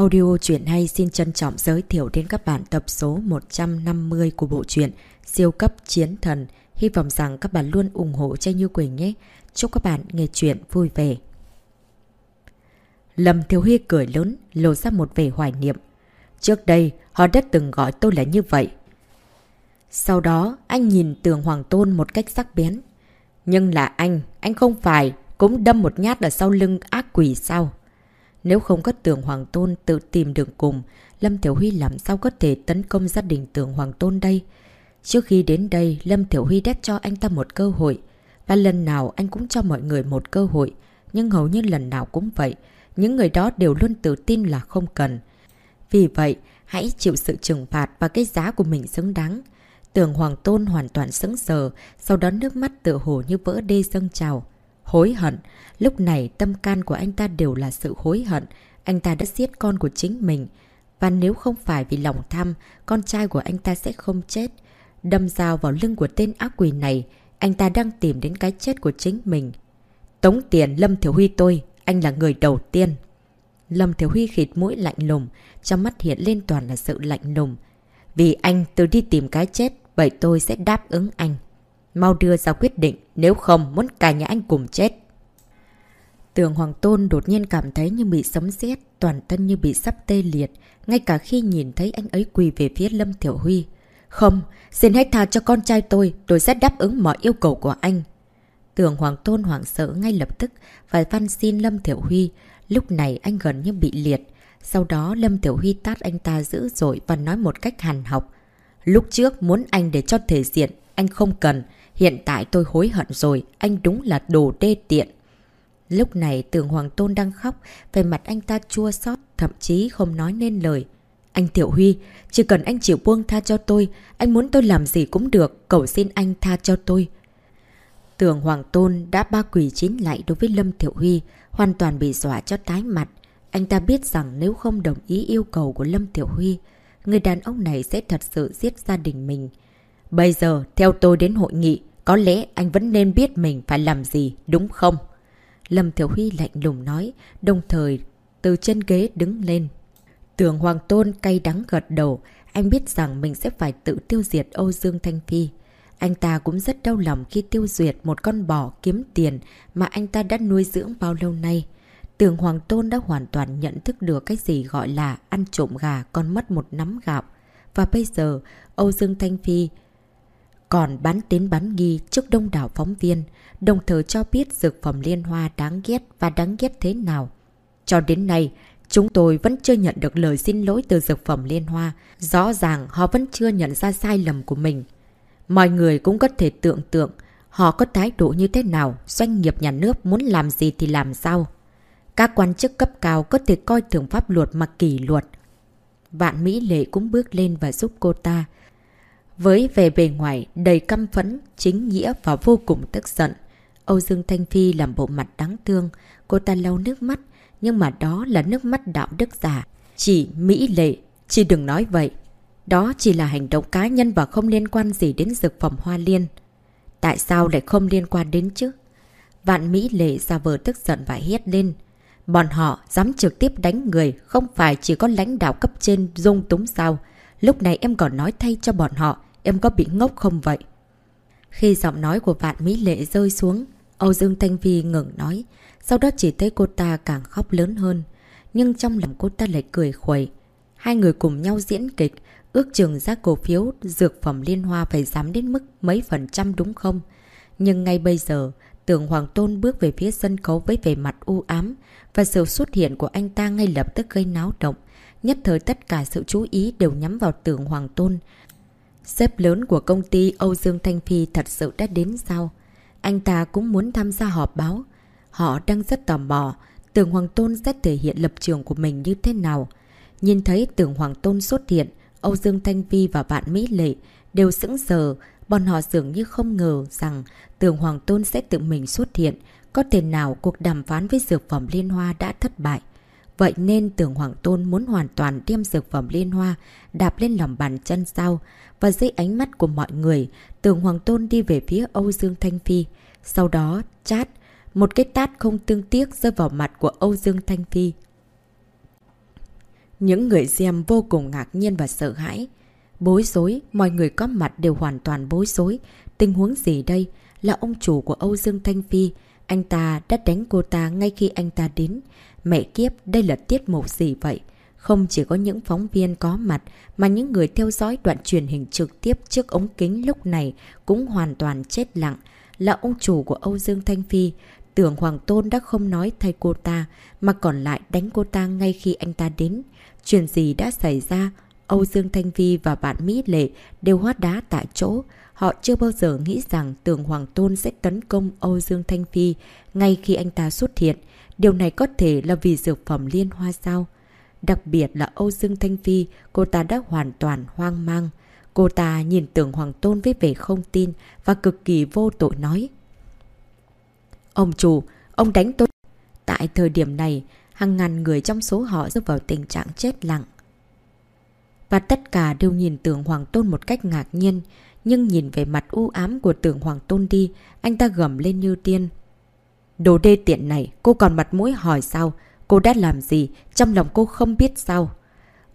Audio truyện hay xin trân trọng giới thiệu đến các bạn tập số 150 của bộ truyện Siêu cấp chiến thần. Hy vọng rằng các bạn luôn ủng hộ cho Như Quỳnh nhé. Chúc các bạn nghe truyện vui vẻ. Lâm Thiếu Huy cười lớn, lộ ra một vẻ hoài niệm. Trước đây, họ đã từng gọi tôi là như vậy. Sau đó, anh nhìn tường Hoàng Tôn một cách sắc bén. Nhưng là anh, anh không phải, cũng đâm một nhát ở sau lưng ác quỷ sao? Nếu không có tường Hoàng Tôn tự tìm đường cùng, Lâm Thiểu Huy làm sao có thể tấn công gia đình tường Hoàng Tôn đây? Trước khi đến đây, Lâm Thiểu Huy đã cho anh ta một cơ hội. Và lần nào anh cũng cho mọi người một cơ hội. Nhưng hầu như lần nào cũng vậy. Những người đó đều luôn tự tin là không cần. Vì vậy, hãy chịu sự trừng phạt và cái giá của mình xứng đáng. Tường Hoàng Tôn hoàn toàn sững sờ, sau đó nước mắt tự hồ như vỡ đê dâng trào. Hối hận. Lúc này tâm can của anh ta đều là sự hối hận. Anh ta đã giết con của chính mình. Và nếu không phải vì lòng tham, con trai của anh ta sẽ không chết. Đâm dao vào lưng của tên ác quỷ này, anh ta đang tìm đến cái chết của chính mình. Tống tiền Lâm Thiểu Huy tôi, anh là người đầu tiên. Lâm Thiểu Huy khịt mũi lạnh lùng, trong mắt hiện lên toàn là sự lạnh lùng. Vì anh từ đi tìm cái chết, vậy tôi sẽ đáp ứng anh. Mau đưa ra quyết định, nếu không muốn cả nhà anh cùng chết. Tường Hoàng Tôn đột nhiên cảm thấy như bị sấm sét toàn thân như bị sắp tê liệt, ngay cả khi nhìn thấy anh ấy quỳ về phía Lâm Thiểu Huy. Không, xin hãy tha cho con trai tôi, tôi sẽ đáp ứng mọi yêu cầu của anh. Tường Hoàng Tôn hoảng sợ ngay lập tức và văn xin Lâm Thiểu Huy. Lúc này anh gần như bị liệt. Sau đó Lâm Tiểu Huy tát anh ta dữ dội và nói một cách hàn học. Lúc trước muốn anh để cho thể diện, anh không cần. Hiện tại tôi hối hận rồi, anh đúng là đồ đê tiện. Lúc này tường Hoàng Tôn đang khóc, về mặt anh ta chua xót thậm chí không nói nên lời. Anh Tiểu Huy, chỉ cần anh chịu buông tha cho tôi, anh muốn tôi làm gì cũng được, cầu xin anh tha cho tôi. Tường Hoàng Tôn đã ba quỷ chín lại đối với Lâm Thiệu Huy, hoàn toàn bị dọa cho tái mặt. Anh ta biết rằng nếu không đồng ý yêu cầu của Lâm Thiệu Huy, người đàn ông này sẽ thật sự giết gia đình mình. Bây giờ, theo tôi đến hội nghị, có lẽ anh vẫn nên biết mình phải làm gì, đúng không? Lâm Thiểu Huy lạnh lùng nói, đồng thời từ chân ghế đứng lên. Tường Hoàng Tôn cay đắng gật đầu, anh biết rằng mình sẽ phải tự tiêu diệt Âu Dương Thanh Phi. Anh ta cũng rất đau lòng khi tiêu diệt một con bò kiếm tiền mà anh ta đã nuôi dưỡng bao lâu nay. Tường Hoàng Tôn đã hoàn toàn nhận thức được cái gì gọi là ăn trộm gà còn mất một nắm gạo. Và bây giờ, Âu Dương Thanh Phi còn bán tín bán nghi trước đông đảo phóng viên, đồng thời cho biết dược phẩm liên hoa đáng ghét và đáng ghét thế nào. Cho đến nay, chúng tôi vẫn chưa nhận được lời xin lỗi từ dược phẩm liên hoa. Rõ ràng họ vẫn chưa nhận ra sai lầm của mình. Mọi người cũng có thể tưởng tượng họ có thái độ như thế nào, doanh nghiệp nhà nước muốn làm gì thì làm sao. Các quan chức cấp cao có thể coi thường pháp luật mà kỷ luật. Vạn Mỹ Lệ cũng bước lên và giúp cô ta. Với vẻ bề ngoài đầy căm phẫn, chính nghĩa và vô cùng tức giận. Âu Dương Thanh Phi làm bộ mặt đáng thương, cô ta lau nước mắt, nhưng mà đó là nước mắt đạo đức giả. Chỉ Mỹ Lệ, chỉ đừng nói vậy. Đó chỉ là hành động cá nhân và không liên quan gì đến dược phẩm hoa liên. Tại sao lại không liên quan đến chứ? Vạn Mỹ Lệ ra vờ tức giận và hét lên. Bọn họ dám trực tiếp đánh người, không phải chỉ có lãnh đạo cấp trên dung túng sao. Lúc này em còn nói thay cho bọn họ, em có bị ngốc không vậy? Khi giọng nói của Vạn Mỹ Lệ rơi xuống, Âu Dương Thanh Vi ngừng nói, sau đó chỉ thấy cô ta càng khóc lớn hơn. Nhưng trong lòng cô ta lại cười khuẩy. Hai người cùng nhau diễn kịch, ước chừng giá cổ phiếu dược phẩm liên hoa phải giảm đến mức mấy phần trăm đúng không? Nhưng ngay bây giờ, tưởng Hoàng Tôn bước về phía sân khấu với vẻ mặt u ám và sự xuất hiện của anh ta ngay lập tức gây náo động. Nhất thời tất cả sự chú ý đều nhắm vào tưởng Hoàng Tôn. Sếp lớn của công ty Âu Dương Thanh Phi thật sự đã đến sao? Anh ta cũng muốn tham gia họp báo. Họ đang rất tò mò, tưởng Hoàng Tôn sẽ thể hiện lập trường của mình như thế nào. Nhìn thấy tưởng Hoàng Tôn xuất hiện, Âu Dương Thanh Vi và bạn Mỹ Lệ đều sững sờ, bọn họ dường như không ngờ rằng tưởng Hoàng Tôn sẽ tự mình xuất hiện. Có thể nào cuộc đàm phán với dược phẩm Liên Hoa đã thất bại. Vậy nên tưởng Hoàng Tôn muốn hoàn toàn đem dược phẩm Liên Hoa đạp lên lòng bàn chân sau. Và dưới ánh mắt của mọi người, tưởng Hoàng Tôn đi về phía Âu Dương Thanh Phi. Sau đó, chát, một cái tát không tương tiếc rơi vào mặt của Âu Dương Thanh Phi. Những người xem vô cùng ngạc nhiên và sợ hãi. Bối rối, mọi người có mặt đều hoàn toàn bối rối. Tình huống gì đây? Là ông chủ của Âu Dương Thanh Phi. Anh ta đã đánh cô ta ngay khi anh ta đến. Mẹ kiếp, đây là tiết mục gì vậy? Không chỉ có những phóng viên có mặt, mà những người theo dõi đoạn truyền hình trực tiếp trước ống kính lúc này cũng hoàn toàn chết lặng. Là ông chủ của Âu Dương Thanh Phi, tưởng Hoàng Tôn đã không nói thay cô ta, mà còn lại đánh cô ta ngay khi anh ta đến. Chuyện gì đã xảy ra? Âu Dương Thanh Phi và bạn Mỹ Lệ đều hóa đá tại chỗ. Họ chưa bao giờ nghĩ rằng tường Hoàng Tôn sẽ tấn công Âu Dương Thanh Phi ngay khi anh ta xuất hiện. Điều này có thể là vì dược phẩm liên hoa sao? Đặc biệt là Âu Dương Thanh Phi, cô ta đã hoàn toàn hoang mang. Cô ta nhìn tưởng Hoàng Tôn với vẻ không tin và cực kỳ vô tội nói. Ông chủ, ông đánh tôi. Tại thời điểm này, hàng ngàn người trong số họ rơi vào tình trạng chết lặng. Và tất cả đều nhìn tưởng Hoàng Tôn một cách ngạc nhiên, nhưng nhìn về mặt u ám của tưởng Hoàng Tôn đi, anh ta gầm lên như tiên. Đồ đê tiện này, cô còn mặt mũi hỏi sao? Cô đã làm gì? Trong lòng cô không biết sao?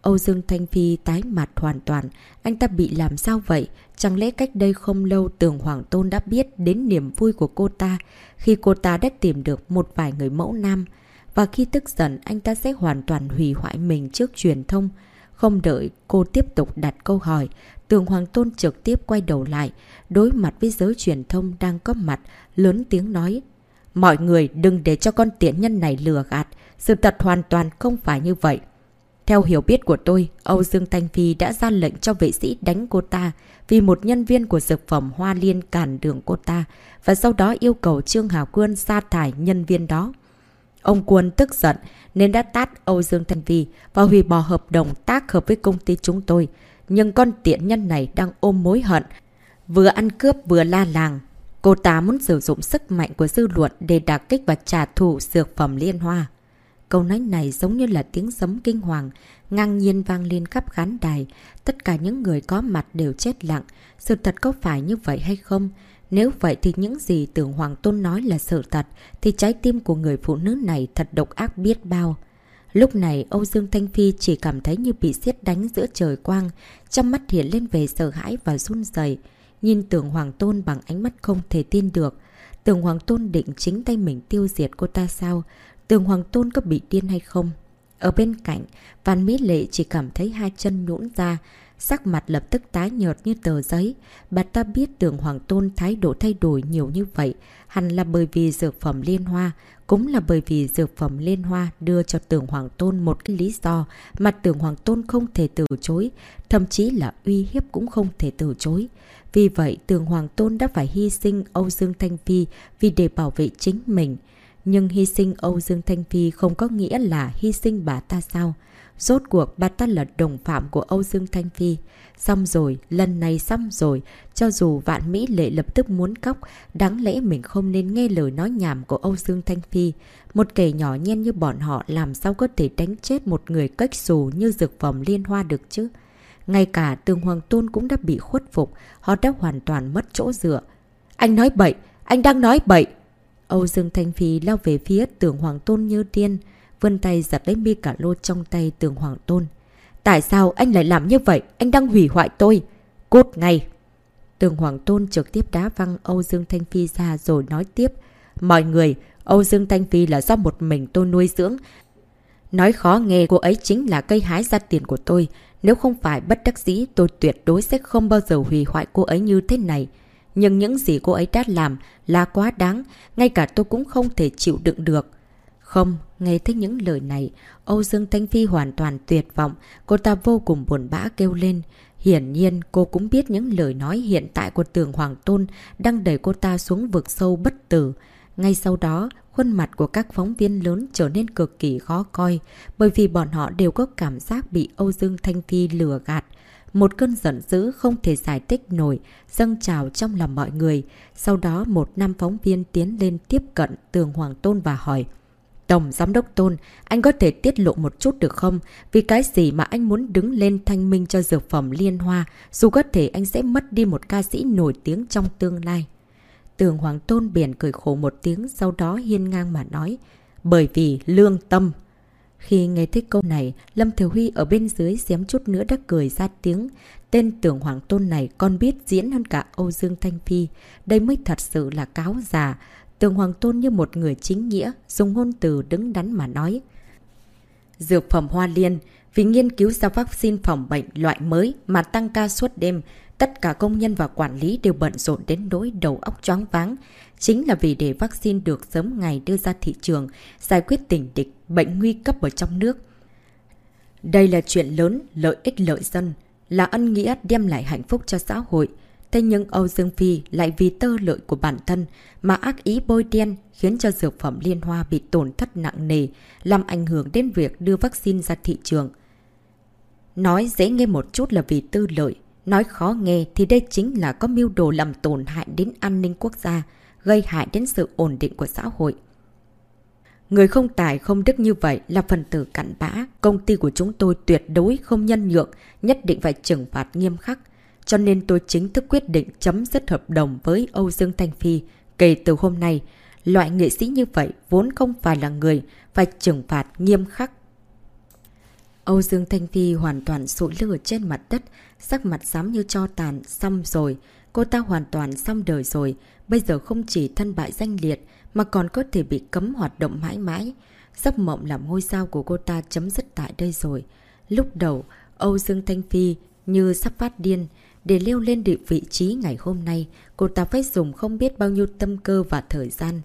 Âu Dương Thanh Phi tái mặt hoàn toàn. Anh ta bị làm sao vậy? Chẳng lẽ cách đây không lâu Tường Hoàng Tôn đã biết đến niềm vui của cô ta khi cô ta đã tìm được một vài người mẫu nam. Và khi tức giận anh ta sẽ hoàn toàn hủy hoại mình trước truyền thông. Không đợi cô tiếp tục đặt câu hỏi, Tường Hoàng Tôn trực tiếp quay đầu lại, đối mặt với giới truyền thông đang có mặt, lớn tiếng nói. Mọi người đừng để cho con tiện nhân này lừa gạt, sự thật hoàn toàn không phải như vậy. Theo hiểu biết của tôi, Âu Dương Thanh Phi đã ra lệnh cho vệ sĩ đánh cô ta vì một nhân viên của dược phẩm Hoa Liên cản đường cô ta và sau đó yêu cầu Trương Hào Quân sa thải nhân viên đó. Ông Quân tức giận nên đã tát Âu Dương Thanh Phi và hủy bỏ hợp đồng tác hợp với công ty chúng tôi. Nhưng con tiện nhân này đang ôm mối hận, vừa ăn cướp vừa la làng. Cô ta muốn sử dụng sức mạnh của dư luận để đả kích và trả thù dược phẩm liên hoa. Câu nói này giống như là tiếng sấm kinh hoàng, ngang nhiên vang lên khắp khán đài. Tất cả những người có mặt đều chết lặng. Sự thật có phải như vậy hay không? Nếu vậy thì những gì tưởng Hoàng Tôn nói là sự thật, thì trái tim của người phụ nữ này thật độc ác biết bao. Lúc này Âu Dương Thanh Phi chỉ cảm thấy như bị xiết đánh giữa trời quang, trong mắt hiện lên về sợ hãi và run rẩy Nhìn tưởng Hoàng Tôn bằng ánh mắt không thể tin được. Tưởng Hoàng Tôn định chính tay mình tiêu diệt cô ta sao? Tường Hoàng Tôn có bị điên hay không? Ở bên cạnh, Văn Mỹ Lệ chỉ cảm thấy hai chân nhũn ra, sắc mặt lập tức tái nhợt như tờ giấy. Bà ta biết tường Hoàng Tôn thái độ thay đổi nhiều như vậy, hẳn là bởi vì dược phẩm liên hoa, cũng là bởi vì dược phẩm liên hoa đưa cho tường Hoàng Tôn một cái lý do mà tường Hoàng Tôn không thể từ chối, thậm chí là uy hiếp cũng không thể từ chối. Vì vậy, tường Hoàng Tôn đã phải hy sinh Âu Dương Thanh Phi vì để bảo vệ chính mình. Nhưng hy sinh Âu Dương Thanh Phi không có nghĩa là hy sinh bà ta sao? Rốt cuộc bà ta là đồng phạm của Âu Dương Thanh Phi. Xong rồi, lần này xong rồi, cho dù vạn Mỹ lệ lập tức muốn khóc, đáng lẽ mình không nên nghe lời nói nhảm của Âu Dương Thanh Phi. Một kẻ nhỏ nhen như bọn họ làm sao có thể đánh chết một người cách xù như dược phẩm liên hoa được chứ? Ngay cả tường Hoàng Tôn cũng đã bị khuất phục, họ đã hoàn toàn mất chỗ dựa. Anh nói bậy, anh đang nói bậy. Âu Dương Thanh Phi lao về phía tường Hoàng Tôn như điên, vươn tay giật lấy mi cả lô trong tay tường Hoàng Tôn. Tại sao anh lại làm như vậy? Anh đang hủy hoại tôi. Cốt ngay. Tường Hoàng Tôn trực tiếp đá văng Âu Dương Thanh Phi ra rồi nói tiếp. Mọi người, Âu Dương Thanh Phi là do một mình tôi nuôi dưỡng. Nói khó nghe cô ấy chính là cây hái ra tiền của tôi. Nếu không phải bất đắc dĩ tôi tuyệt đối sẽ không bao giờ hủy hoại cô ấy như thế này. Nhưng những gì cô ấy đã làm là quá đáng, ngay cả tôi cũng không thể chịu đựng được. Không, nghe thích những lời này, Âu Dương Thanh Phi hoàn toàn tuyệt vọng, cô ta vô cùng buồn bã kêu lên. Hiển nhiên, cô cũng biết những lời nói hiện tại của tường Hoàng Tôn đang đẩy cô ta xuống vực sâu bất tử. Ngay sau đó, khuôn mặt của các phóng viên lớn trở nên cực kỳ khó coi, bởi vì bọn họ đều có cảm giác bị Âu Dương Thanh Phi lừa gạt. Một cơn giận dữ không thể giải thích nổi, dâng trào trong lòng mọi người. Sau đó một nam phóng viên tiến lên tiếp cận tường Hoàng Tôn và hỏi. Tổng Giám đốc Tôn, anh có thể tiết lộ một chút được không? Vì cái gì mà anh muốn đứng lên thanh minh cho dược phẩm liên hoa, dù có thể anh sẽ mất đi một ca sĩ nổi tiếng trong tương lai. Tường Hoàng Tôn biển cười khổ một tiếng, sau đó hiên ngang mà nói. Bởi vì lương tâm. Khi nghe thấy câu này, Lâm Thiểu Huy ở bên dưới xém chút nữa đã cười ra tiếng. Tên tưởng Hoàng Tôn này còn biết diễn hơn cả Âu Dương Thanh Phi. Đây mới thật sự là cáo già. Tường Hoàng Tôn như một người chính nghĩa, dùng ngôn từ đứng đắn mà nói. Dược phẩm hoa liên, vì nghiên cứu ra vaccine phòng bệnh loại mới mà tăng ca suốt đêm, tất cả công nhân và quản lý đều bận rộn đến nỗi đầu óc choáng váng. Chính là vì để vaccine được sớm ngày đưa ra thị trường, giải quyết tình địch, bệnh nguy cấp ở trong nước. Đây là chuyện lớn, lợi ích lợi dân, là ân nghĩa đem lại hạnh phúc cho xã hội. Thế nhưng Âu Dương Phi lại vì tơ lợi của bản thân mà ác ý bôi đen khiến cho dược phẩm liên hoa bị tổn thất nặng nề, làm ảnh hưởng đến việc đưa vaccine ra thị trường. Nói dễ nghe một chút là vì tư lợi, nói khó nghe thì đây chính là có mưu đồ làm tổn hại đến an ninh quốc gia, gây hại đến sự ổn định của xã hội. Người không tài không đức như vậy là phần tử cặn bã, công ty của chúng tôi tuyệt đối không nhân nhượng, nhất định phải trừng phạt nghiêm khắc. Cho nên tôi chính thức quyết định chấm dứt hợp đồng với Âu Dương Thanh Phi. Kể từ hôm nay, loại nghệ sĩ như vậy vốn không phải là người, phải trừng phạt nghiêm khắc. Âu Dương Thanh Phi hoàn toàn sụi lửa trên mặt đất, sắc mặt xám như cho tàn, xong rồi. Cô ta hoàn toàn xong đời rồi, bây giờ không chỉ thân bại danh liệt, mà còn có thể bị cấm hoạt động mãi mãi. Giấc mộng làm ngôi sao của cô ta chấm dứt tại đây rồi. Lúc đầu, Âu Dương Thanh Phi như sắp phát điên. Để leo lên địa vị trí ngày hôm nay, cô ta phải dùng không biết bao nhiêu tâm cơ và thời gian.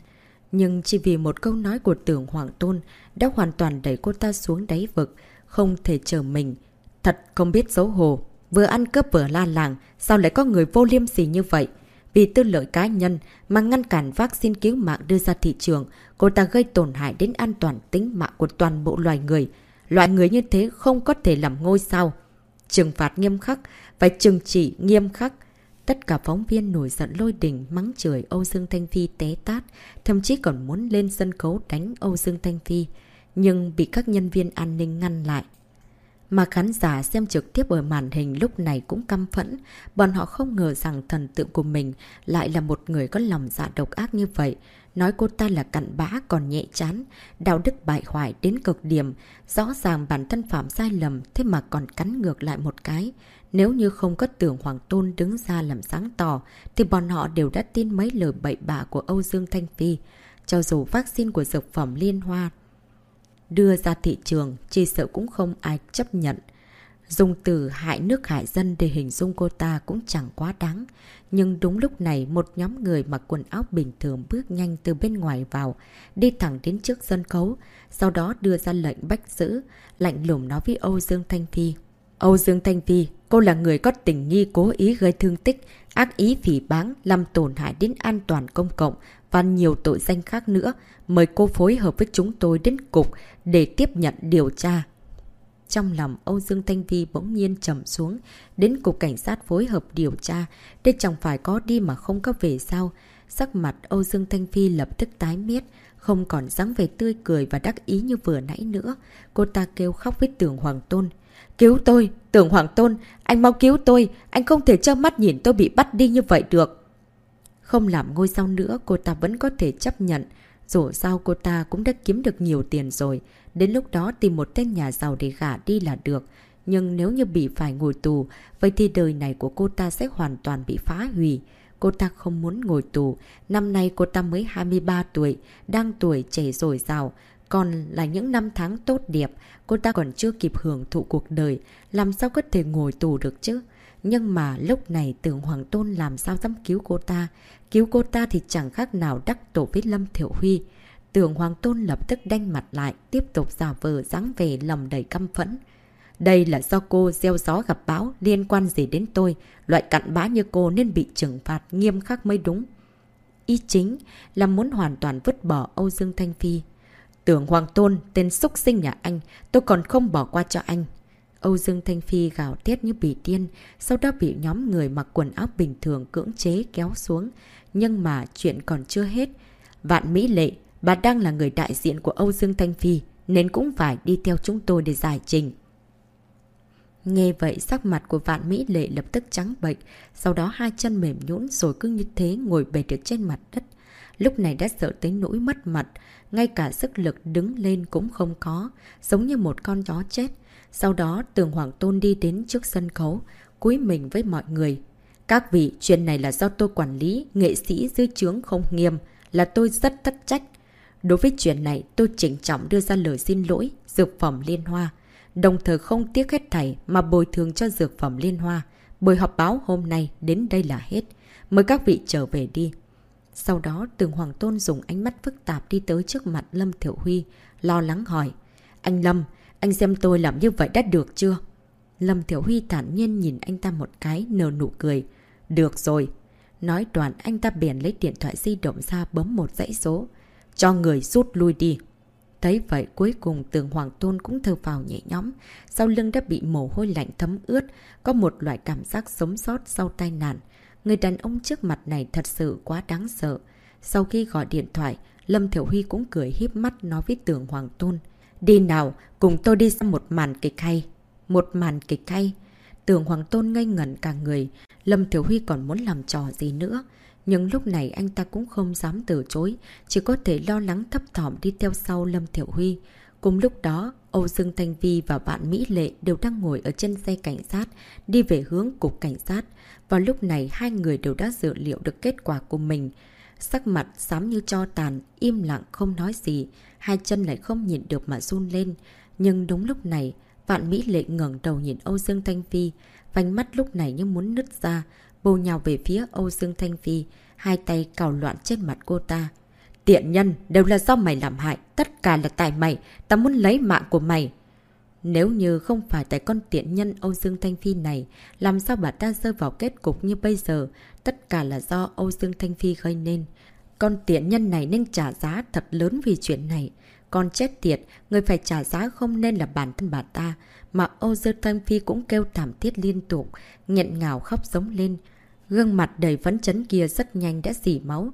Nhưng chỉ vì một câu nói của tưởng Hoàng Tôn đã hoàn toàn đẩy cô ta xuống đáy vực, không thể chờ mình. Thật không biết xấu hổ. Vừa ăn cướp vừa la làng, sao lại có người vô liêm sỉ như vậy? Vì tư lợi cá nhân mà ngăn cản vaccine cứu mạng đưa ra thị trường, cô ta gây tổn hại đến an toàn tính mạng của toàn bộ loài người. Loại người như thế không có thể làm ngôi sao. Trừng phạt nghiêm khắc, phải trừng trị nghiêm khắc. Tất cả phóng viên nổi giận lôi đình mắng chửi Âu Dương Thanh Phi té tát, thậm chí còn muốn lên sân khấu đánh Âu Dương Thanh Phi, nhưng bị các nhân viên an ninh ngăn lại. Mà khán giả xem trực tiếp ở màn hình lúc này cũng căm phẫn. Bọn họ không ngờ rằng thần tượng của mình lại là một người có lòng dạ độc ác như vậy. Nói cô ta là cặn bã còn nhẹ chán, đạo đức bại hoại đến cực điểm. Rõ ràng bản thân phạm sai lầm thế mà còn cắn ngược lại một cái. Nếu như không có tưởng Hoàng Tôn đứng ra làm sáng tỏ thì bọn họ đều đã tin mấy lời bậy bạ của Âu Dương Thanh Phi. Cho dù vaccine của dược phẩm liên hoa đưa ra thị trường, chỉ sợ cũng không ai chấp nhận. Dùng từ hại nước hại dân để hình dung cô ta cũng chẳng quá đáng. Nhưng đúng lúc này một nhóm người mặc quần áo bình thường bước nhanh từ bên ngoài vào, đi thẳng đến trước sân khấu, sau đó đưa ra lệnh bách giữ, lạnh lùng nói với Âu Dương Thanh Phi. Âu Dương Thanh Phi, cô là người có tình nghi cố ý gây thương tích, ác ý phỉ báng, làm tổn hại đến an toàn công cộng và nhiều tội danh khác nữa. Mời cô phối hợp với chúng tôi đến cục để tiếp nhận điều tra. Trong lòng Âu Dương Thanh Vi bỗng nhiên trầm xuống, đến cục cảnh sát phối hợp điều tra, đây chẳng phải có đi mà không có về sao. Sắc mặt Âu Dương Thanh Phi lập tức tái miết, không còn dáng vẻ tươi cười và đắc ý như vừa nãy nữa. Cô ta kêu khóc với tưởng Hoàng Tôn. Cứu tôi! Tưởng Hoàng Tôn! Anh mau cứu tôi! Anh không thể cho mắt nhìn tôi bị bắt đi như vậy được! Không làm ngôi sao nữa, cô ta vẫn có thể chấp nhận. Dù sao cô ta cũng đã kiếm được nhiều tiền rồi. Đến lúc đó tìm một tên nhà giàu để gả đi là được. Nhưng nếu như bị phải ngồi tù, vậy thì đời này của cô ta sẽ hoàn toàn bị phá hủy. Cô ta không muốn ngồi tù. Năm nay cô ta mới 23 tuổi, đang tuổi trẻ rồi giàu Còn là những năm tháng tốt đẹp, cô ta còn chưa kịp hưởng thụ cuộc đời. Làm sao có thể ngồi tù được chứ? Nhưng mà lúc này tưởng Hoàng Tôn làm sao dám cứu cô ta. Cứu cô ta thì chẳng khác nào đắc tổ với Lâm Thiểu Huy. Tưởng Hoàng Tôn lập tức đanh mặt lại, tiếp tục giả vờ dáng về lòng đầy căm phẫn. Đây là do cô gieo gió gặp bão liên quan gì đến tôi. Loại cặn bã như cô nên bị trừng phạt nghiêm khắc mới đúng. Ý chính là muốn hoàn toàn vứt bỏ Âu Dương Thanh Phi. Tưởng Hoàng Tôn, tên xúc sinh nhà anh, tôi còn không bỏ qua cho anh. Âu Dương Thanh Phi gào thét như bị điên, sau đó bị nhóm người mặc quần áo bình thường cưỡng chế kéo xuống. Nhưng mà chuyện còn chưa hết. Vạn Mỹ Lệ, bà đang là người đại diện của Âu Dương Thanh Phi, nên cũng phải đi theo chúng tôi để giải trình. Nghe vậy sắc mặt của vạn Mỹ Lệ lập tức trắng bệnh, sau đó hai chân mềm nhũn rồi cứ như thế ngồi bệt được trên mặt đất. lúc này đã sợ tới nỗi mất mặt, ngay cả sức lực đứng lên cũng không có, giống như một con chó chết. Sau đó tường Hoàng Tôn đi đến trước sân khấu, cúi mình với mọi người. Các vị, chuyện này là do tôi quản lý, nghệ sĩ dưới chướng không nghiêm, là tôi rất thất trách. Đối với chuyện này, tôi chỉnh trọng đưa ra lời xin lỗi, dược phẩm liên hoa. Đồng thời không tiếc hết thảy mà bồi thường cho dược phẩm liên hoa. Buổi họp báo hôm nay đến đây là hết. Mời các vị trở về đi. Sau đó tường Hoàng Tôn dùng ánh mắt phức tạp đi tới trước mặt Lâm Thiểu Huy, lo lắng hỏi. Anh Lâm, anh xem tôi làm như vậy đã được chưa? Lâm Thiểu Huy thản nhiên nhìn anh ta một cái, nở nụ cười. Được rồi. Nói đoạn anh ta bèn lấy điện thoại di động ra bấm một dãy số. Cho người rút lui đi. Thấy vậy cuối cùng tường Hoàng Tôn cũng thơ vào nhẹ nhóm. Sau lưng đã bị mồ hôi lạnh thấm ướt. Có một loại cảm giác sống sót sau tai nạn. Người đàn ông trước mặt này thật sự quá đáng sợ. Sau khi gọi điện thoại, Lâm Thiểu Huy cũng cười hiếp mắt nói với tường Hoàng Tôn. Đi nào, cùng tôi đi xem một màn kịch hay. Một màn kịch hay. Tường Hoàng Tôn ngây ngẩn cả người. Lâm Thiểu Huy còn muốn làm trò gì nữa. Nhưng lúc này anh ta cũng không dám từ chối, chỉ có thể lo lắng thấp thỏm đi theo sau Lâm Thiểu Huy. Cùng lúc đó, Âu Dương Thanh Vi và bạn Mỹ Lệ đều đang ngồi ở trên xe cảnh sát, đi về hướng cục cảnh sát. Vào lúc này, hai người đều đã dự liệu được kết quả của mình. Sắc mặt xám như cho tàn, im lặng không nói gì, hai chân lại không nhìn được mà run lên. Nhưng đúng lúc này, bạn Mỹ Lệ ngẩng đầu nhìn Âu Dương Thanh Vi, vành mắt lúc này như muốn nứt ra, bồ nhào về phía Âu Dương Thanh Phi, hai tay cào loạn trên mặt cô ta. Tiện nhân, đều là do mày làm hại, tất cả là tại mày, ta muốn lấy mạng của mày. Nếu như không phải tại con tiện nhân Âu Dương Thanh Phi này, làm sao bà ta rơi vào kết cục như bây giờ, tất cả là do Âu Dương Thanh Phi gây nên. Con tiện nhân này nên trả giá thật lớn vì chuyện này. Con chết tiệt, người phải trả giá không nên là bản thân bà ta, mà Âu Dương Thanh Phi cũng kêu thảm thiết liên tục, nghẹn ngào khóc giống lên. Gương mặt đầy vấn chấn kia rất nhanh đã dỉ máu,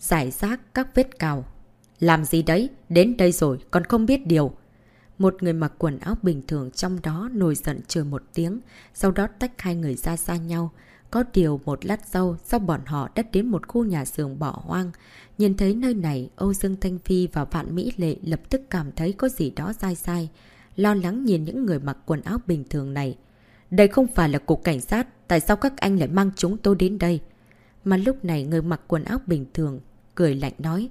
giải rác các vết cào. Làm gì đấy? Đến đây rồi, còn không biết điều. Một người mặc quần áo bình thường trong đó nổi giận chửi một tiếng, sau đó tách hai người ra xa nhau. Có điều một lát sau, sau bọn họ đã đến một khu nhà xưởng bỏ hoang. Nhìn thấy nơi này, Âu Dương Thanh Phi và Vạn Mỹ Lệ lập tức cảm thấy có gì đó sai sai. Lo lắng nhìn những người mặc quần áo bình thường này. Đây không phải là cục cảnh sát, tại sao các anh lại mang chúng tôi đến đây? Mà lúc này người mặc quần áo bình thường, cười lạnh nói.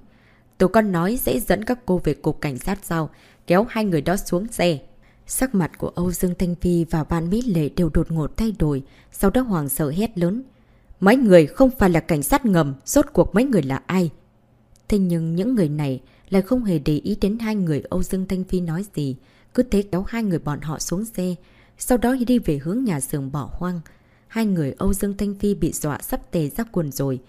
Tôi con nói sẽ dẫn các cô về cục cảnh sát sau, kéo hai người đó xuống xe. Sắc mặt của Âu Dương Thanh Phi và bạn Mỹ Lệ đều đột ngột thay đổi, sau đó hoàng sợ hét lớn. Mấy người không phải là cảnh sát ngầm, rốt cuộc mấy người là ai? Thế nhưng những người này lại không hề để ý đến hai người Âu Dương Thanh Phi nói gì, cứ thế kéo hai người bọn họ xuống xe, sau đó đi về hướng nhà xưởng bỏ hoang. Hai người Âu Dương Thanh Phi bị dọa sắp tề ra quần rồi.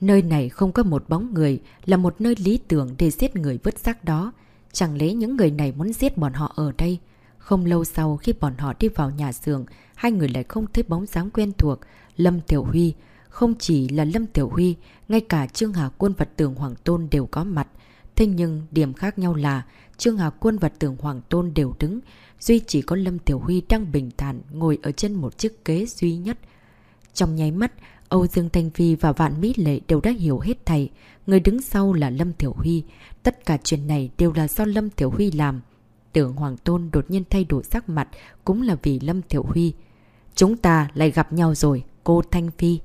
Nơi này không có một bóng người, là một nơi lý tưởng để giết người vứt xác đó. Chẳng lẽ những người này muốn giết bọn họ ở đây? Không lâu sau khi bọn họ đi vào nhà xưởng, hai người lại không thấy bóng dáng quen thuộc. Lâm Tiểu Huy, không chỉ là Lâm Tiểu Huy, ngay cả Trương Hà Quân và Tường Hoàng Tôn đều có mặt. Thế nhưng điểm khác nhau là Trương Hà Quân và Tưởng Hoàng Tôn đều đứng, duy chỉ có Lâm Tiểu Huy đang bình thản ngồi ở trên một chiếc ghế duy nhất. Trong nháy mắt, Âu Dương Thanh Phi và Vạn Mỹ Lệ đều đã hiểu hết thầy. Người đứng sau là Lâm Tiểu Huy. Tất cả chuyện này đều là do Lâm Tiểu Huy làm. Tưởng Hoàng Tôn đột nhiên thay đổi sắc mặt cũng là vì Lâm Tiểu Huy. Chúng ta lại gặp nhau rồi, cô Thanh Phi.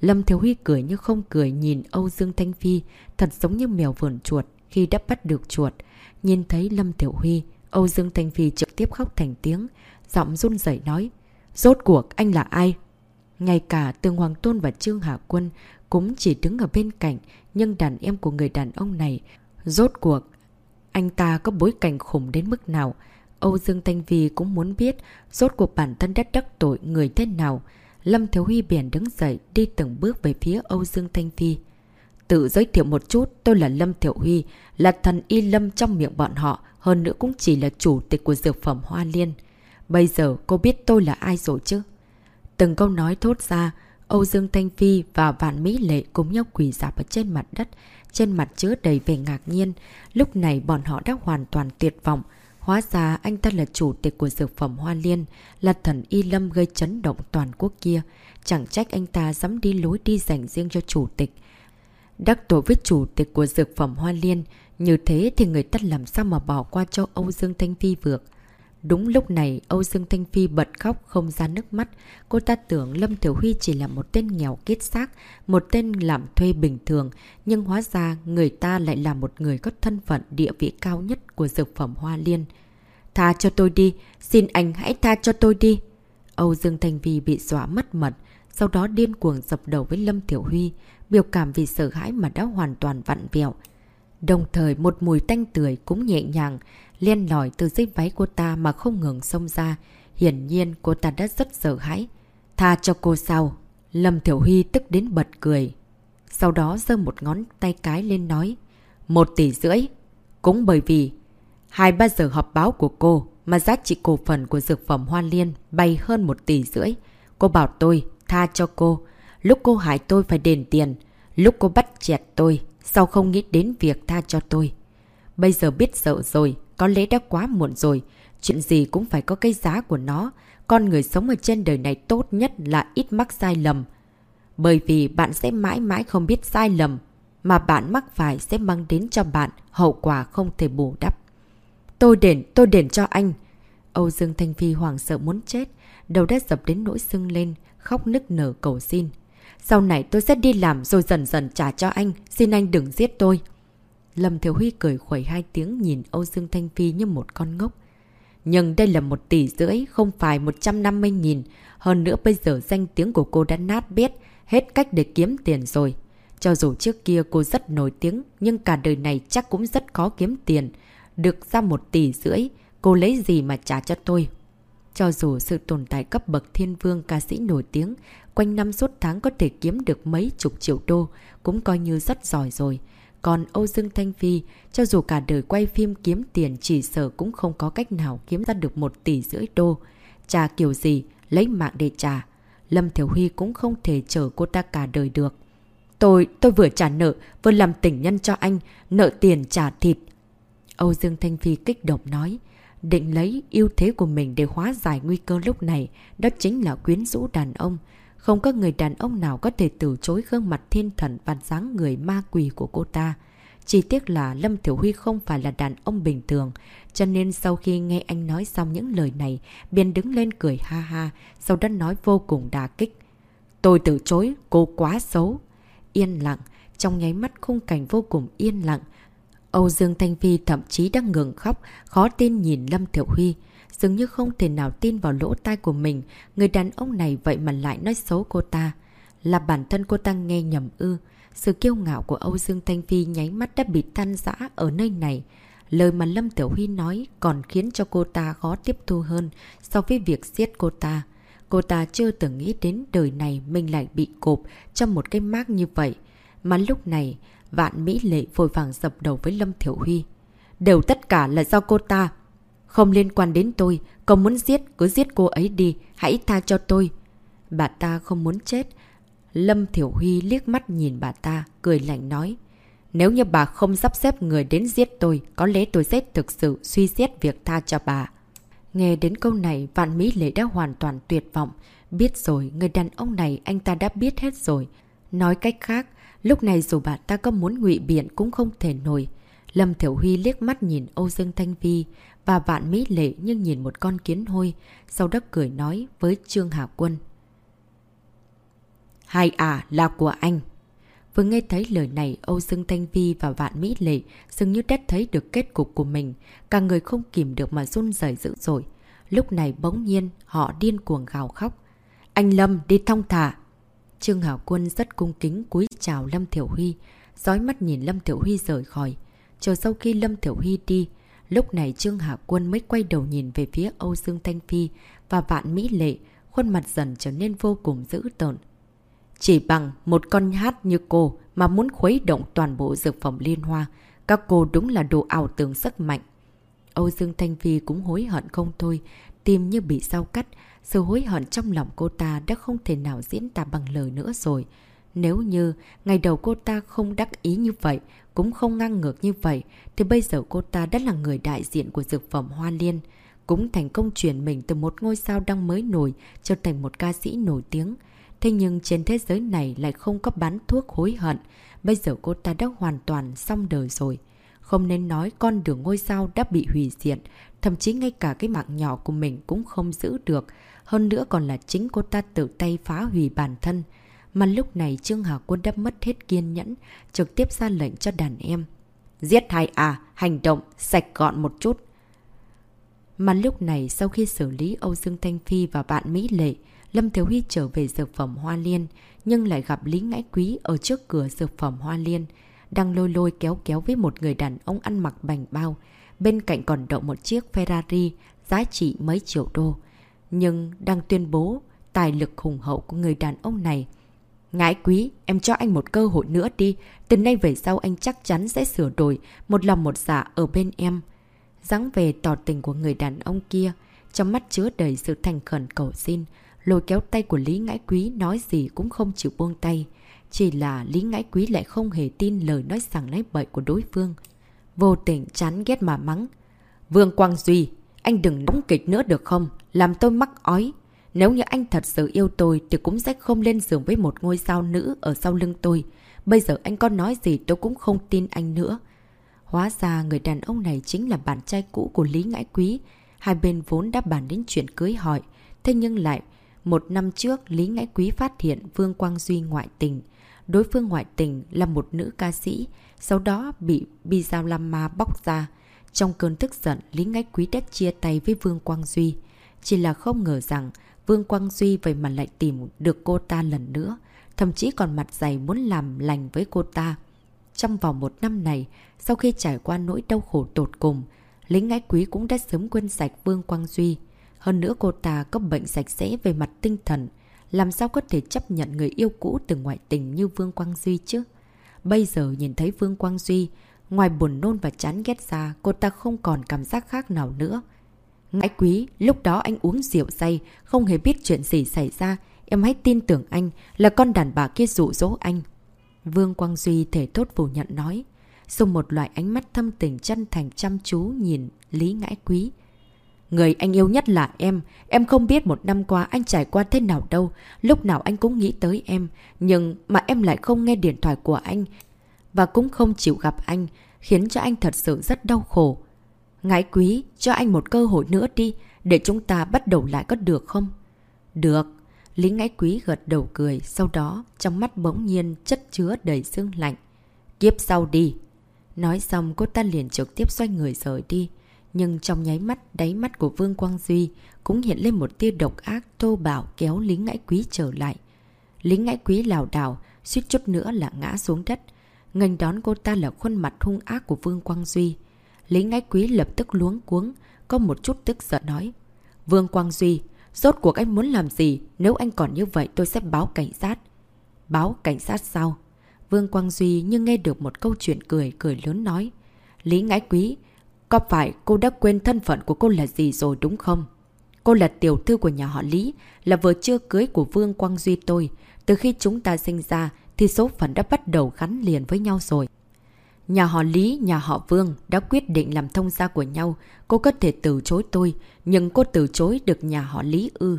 Lâm Thiếu Huy cười như không cười nhìn Âu Dương Thanh Phi, thật giống như mèo vườn chuột khi đã bắt được chuột. Nhìn thấy Lâm Tiểu Huy, Âu Dương Thanh Phi trực tiếp khóc thành tiếng, giọng run rẩy nói. Rốt cuộc anh là ai? Ngay cả Tương Hoàng Tôn và Trương Hạ Quân cũng chỉ đứng ở bên cạnh, nhưng đàn em của người đàn ông này, rốt cuộc, anh ta có bối cảnh khủng đến mức nào? Âu Dương Thanh Vi cũng muốn biết rốt cuộc bản thân đã đắc tội người thế nào. Lâm Thiếu Huy biển đứng dậy đi từng bước về phía Âu Dương Thanh Vi. Tự giới thiệu một chút, tôi là Lâm Thiểu Huy, là thần y lâm trong miệng bọn họ, hơn nữa cũng chỉ là chủ tịch của dược phẩm Hoa Liên. Bây giờ cô biết tôi là ai rồi chứ? Từng câu nói thốt ra, Âu Dương Thanh Phi và Vạn Mỹ Lệ cùng nhau quỳ dạp ở trên mặt đất, trên mặt chứa đầy vẻ ngạc nhiên. Lúc này bọn họ đã hoàn toàn tuyệt vọng. Hóa ra anh ta là chủ tịch của dược phẩm Hoa Liên, là thần Y Lâm gây chấn động toàn quốc kia. Chẳng trách anh ta dám đi lối đi dành riêng cho chủ tịch. Đắc tội với chủ tịch của dược phẩm Hoa Liên, như thế thì người ta làm sao mà bỏ qua cho Âu Dương Thanh Phi vượt. Đúng lúc này, Âu Dương Thanh Phi bật khóc không ra nước mắt. Cô ta tưởng Lâm Tiểu Huy chỉ là một tên nghèo kiết xác, một tên làm thuê bình thường. Nhưng hóa ra, người ta lại là một người có thân phận địa vị cao nhất của dược phẩm Hoa Liên. Tha cho tôi đi, xin anh hãy tha cho tôi đi. Âu Dương Thanh Phi bị dọa mất mật, sau đó điên cuồng dập đầu với Lâm Tiểu Huy, biểu cảm vì sợ hãi mà đã hoàn toàn vặn vẹo. Đồng thời một mùi tanh tưởi cũng nhẹ nhàng, len lỏi từ dưới váy cô ta mà không ngừng xông ra. Hiển nhiên cô ta đã rất sợ hãi. Tha cho cô sao? Lâm Thiểu Huy tức đến bật cười. Sau đó giơ một ngón tay cái lên nói. Một tỷ rưỡi. Cũng bởi vì hai ba giờ họp báo của cô mà giá trị cổ phần của dược phẩm Hoa Liên bay hơn một tỷ rưỡi. Cô bảo tôi tha cho cô. Lúc cô hại tôi phải đền tiền. Lúc cô bắt chẹt tôi, sao không nghĩ đến việc tha cho tôi? Bây giờ biết sợ rồi, có lẽ đã quá muộn rồi. Chuyện gì cũng phải có cái giá của nó. Con người sống ở trên đời này tốt nhất là ít mắc sai lầm. Bởi vì bạn sẽ mãi mãi không biết sai lầm. Mà bạn mắc phải sẽ mang đến cho bạn hậu quả không thể bù đắp. Tôi đền, tôi đền cho anh. Âu Dương Thanh Phi hoảng sợ muốn chết. Đầu đã dập đến nỗi sưng lên, khóc nức nở cầu xin. Sau này tôi sẽ đi làm rồi dần dần trả cho anh. Xin anh đừng giết tôi. Lâm Thiếu Huy cười khuẩy hai tiếng nhìn Âu Dương Thanh Phi như một con ngốc. Nhưng đây là một tỷ rưỡi, không phải 150 nghìn. Hơn nữa bây giờ danh tiếng của cô đã nát biết, hết cách để kiếm tiền rồi. Cho dù trước kia cô rất nổi tiếng, nhưng cả đời này chắc cũng rất khó kiếm tiền. Được ra một tỷ rưỡi, cô lấy gì mà trả cho tôi? Cho dù sự tồn tại cấp bậc thiên vương ca sĩ nổi tiếng, quanh năm suốt tháng có thể kiếm được mấy chục triệu đô, cũng coi như rất giỏi rồi. Còn Âu Dương Thanh Phi, cho dù cả đời quay phim kiếm tiền chỉ sợ cũng không có cách nào kiếm ra được một tỷ rưỡi đô. Trả kiểu gì, lấy mạng để trả. Lâm Thiểu Huy cũng không thể chờ cô ta cả đời được. Tôi, tôi vừa trả nợ, vừa làm tình nhân cho anh, nợ tiền trả thịt. Âu Dương Thanh Phi kích động nói, định lấy ưu thế của mình để hóa giải nguy cơ lúc này, đó chính là quyến rũ đàn ông. Không có người đàn ông nào có thể từ chối gương mặt thiên thần và dáng người ma quỷ của cô ta. Chỉ tiếc là Lâm Thiểu Huy không phải là đàn ông bình thường, cho nên sau khi nghe anh nói xong những lời này, biên đứng lên cười ha ha, sau đó nói vô cùng đà kích. Tôi từ chối, cô quá xấu. Yên lặng, trong nháy mắt khung cảnh vô cùng yên lặng. Âu Dương Thanh Phi thậm chí đang ngừng khóc, khó tin nhìn Lâm Thiểu Huy dường như không thể nào tin vào lỗ tai của mình, người đàn ông này vậy mà lại nói xấu cô ta. Là bản thân cô ta nghe nhầm ư. Sự kiêu ngạo của Âu Dương Thanh Phi nháy mắt đã bị tan rã ở nơi này. Lời mà Lâm Tiểu Huy nói còn khiến cho cô ta khó tiếp thu hơn so với việc giết cô ta. Cô ta chưa từng nghĩ đến đời này mình lại bị cộp trong một cái mác như vậy. Mà lúc này, Vạn Mỹ Lệ vội vàng dập đầu với Lâm Thiểu Huy. Đều tất cả là do cô ta. Không liên quan đến tôi, cậu muốn giết, cứ giết cô ấy đi, hãy tha cho tôi. Bà ta không muốn chết. Lâm Thiểu Huy liếc mắt nhìn bà ta, cười lạnh nói. Nếu như bà không sắp xếp người đến giết tôi, có lẽ tôi sẽ thực sự suy xét việc tha cho bà. Nghe đến câu này, Vạn Mỹ Lệ đã hoàn toàn tuyệt vọng. Biết rồi, người đàn ông này anh ta đã biết hết rồi. Nói cách khác, lúc này dù bà ta có muốn ngụy biện cũng không thể nổi. Lâm Thiểu Huy liếc mắt nhìn Âu Dương Thanh Vi và vạn mỹ lệ nhưng nhìn một con kiến hôi, sau đó cười nói với Trương Hà Quân. Hai à là của anh. Vừa nghe thấy lời này, Âu Dương Thanh Vi và Vạn Mỹ Lệ dường như đét thấy được kết cục của mình. Cả người không kìm được mà run rẩy dữ dội. Lúc này bỗng nhiên, họ điên cuồng gào khóc. Anh Lâm, đi thong thả. Trương Hảo Quân rất cung kính cúi chào Lâm Thiểu Huy, dõi mắt nhìn Lâm Thiểu Huy rời khỏi. Chờ sau khi Lâm Thiểu Huy đi, Lúc này Trương Hạ Quân mới quay đầu nhìn về phía Âu Dương Thanh Phi và Vạn Mỹ Lệ, khuôn mặt dần trở nên vô cùng dữ tợn. Chỉ bằng một con hát như cô mà muốn khuấy động toàn bộ dược phẩm liên hoa, các cô đúng là đồ ảo tưởng sức mạnh. Âu Dương Thanh Phi cũng hối hận không thôi, tim như bị sao cắt, sự hối hận trong lòng cô ta đã không thể nào diễn tả bằng lời nữa rồi. Nếu như ngày đầu cô ta không đắc ý như vậy, cũng không ngang ngược như vậy, thì bây giờ cô ta đã là người đại diện của dược phẩm Hoa Liên. Cũng thành công chuyển mình từ một ngôi sao đang mới nổi trở thành một ca sĩ nổi tiếng. Thế nhưng trên thế giới này lại không có bán thuốc hối hận. Bây giờ cô ta đã hoàn toàn xong đời rồi. Không nên nói con đường ngôi sao đã bị hủy diệt. Thậm chí ngay cả cái mạng nhỏ của mình cũng không giữ được. Hơn nữa còn là chính cô ta tự tay phá hủy bản thân. Mà lúc này Trương Hà Quân đã mất hết kiên nhẫn, trực tiếp ra lệnh cho đàn em. Giết hai à, hành động, sạch gọn một chút. Mà lúc này sau khi xử lý Âu Dương Thanh Phi và bạn Mỹ Lệ, Lâm Thiếu Huy trở về dược phẩm Hoa Liên, nhưng lại gặp Lý Ngãi Quý ở trước cửa dược phẩm Hoa Liên, đang lôi lôi kéo kéo với một người đàn ông ăn mặc bành bao. Bên cạnh còn đậu một chiếc Ferrari giá trị mấy triệu đô. Nhưng đang tuyên bố tài lực hùng hậu của người đàn ông này. Ngãi quý, em cho anh một cơ hội nữa đi. Từ nay về sau anh chắc chắn sẽ sửa đổi một lòng một dạ ở bên em. dáng về tỏ tình của người đàn ông kia, trong mắt chứa đầy sự thành khẩn cầu xin, lôi kéo tay của Lý Ngãi Quý nói gì cũng không chịu buông tay. Chỉ là Lý Ngãi Quý lại không hề tin lời nói sẵn lấy bậy của đối phương. Vô tình chán ghét mà mắng. Vương Quang Duy, anh đừng đóng kịch nữa được không? Làm tôi mắc ói. Nếu như anh thật sự yêu tôi thì cũng sẽ không lên giường với một ngôi sao nữ ở sau lưng tôi. Bây giờ anh có nói gì tôi cũng không tin anh nữa. Hóa ra người đàn ông này chính là bạn trai cũ của Lý Ngãi Quý. Hai bên vốn đã bàn đến chuyện cưới hỏi. Thế nhưng lại, một năm trước Lý Ngãi Quý phát hiện Vương Quang Duy ngoại tình. Đối phương ngoại tình là một nữ ca sĩ, sau đó bị Bizao Lama bóc ra. Trong cơn tức giận, Lý Ngãi Quý đã chia tay với Vương Quang Duy. Chỉ là không ngờ rằng Vương Quang Duy vậy mà lại tìm được cô ta lần nữa, thậm chí còn mặt dày muốn làm lành với cô ta. Trong vòng một năm này, sau khi trải qua nỗi đau khổ tột cùng, lính ngãi quý cũng đã sớm quên sạch Vương Quang Duy. Hơn nữa cô ta có bệnh sạch sẽ về mặt tinh thần, làm sao có thể chấp nhận người yêu cũ từ ngoại tình như Vương Quang Duy chứ? Bây giờ nhìn thấy Vương Quang Duy, ngoài buồn nôn và chán ghét ra, cô ta không còn cảm giác khác nào nữa. Ngãi quý, lúc đó anh uống rượu say, không hề biết chuyện gì xảy ra. Em hãy tin tưởng anh, là con đàn bà kia dụ dỗ anh. Vương Quang Duy thể thốt phủ nhận nói, dùng một loại ánh mắt thâm tình chân thành chăm chú nhìn Lý Ngãi Quý. Người anh yêu nhất là em, em không biết một năm qua anh trải qua thế nào đâu, lúc nào anh cũng nghĩ tới em, nhưng mà em lại không nghe điện thoại của anh và cũng không chịu gặp anh, khiến cho anh thật sự rất đau khổ. Ngãi quý, cho anh một cơ hội nữa đi, để chúng ta bắt đầu lại có được không? Được. Lý ngãi quý gật đầu cười, sau đó trong mắt bỗng nhiên chất chứa đầy sương lạnh. Kiếp sau đi. Nói xong cô ta liền trực tiếp xoay người rời đi. Nhưng trong nháy mắt, đáy mắt của Vương Quang Duy cũng hiện lên một tia độc ác tô bảo kéo Lý ngãi quý trở lại. Lý ngãi quý lào đảo, suýt chút nữa là ngã xuống đất. Ngành đón cô ta là khuôn mặt hung ác của Vương Quang Duy. Lý Ngách Quý lập tức luống cuống, có một chút tức giận nói. Vương Quang Duy, rốt cuộc anh muốn làm gì? Nếu anh còn như vậy tôi sẽ báo cảnh sát. Báo cảnh sát sao? Vương Quang Duy nhưng nghe được một câu chuyện cười, cười lớn nói. Lý Ngãi Quý, có phải cô đã quên thân phận của cô là gì rồi đúng không? Cô là tiểu thư của nhà họ Lý, là vợ chưa cưới của Vương Quang Duy tôi. Từ khi chúng ta sinh ra thì số phận đã bắt đầu gắn liền với nhau rồi. Nhà họ Lý, nhà họ Vương đã quyết định làm thông gia của nhau. Cô có thể từ chối tôi, nhưng cô từ chối được nhà họ Lý ư.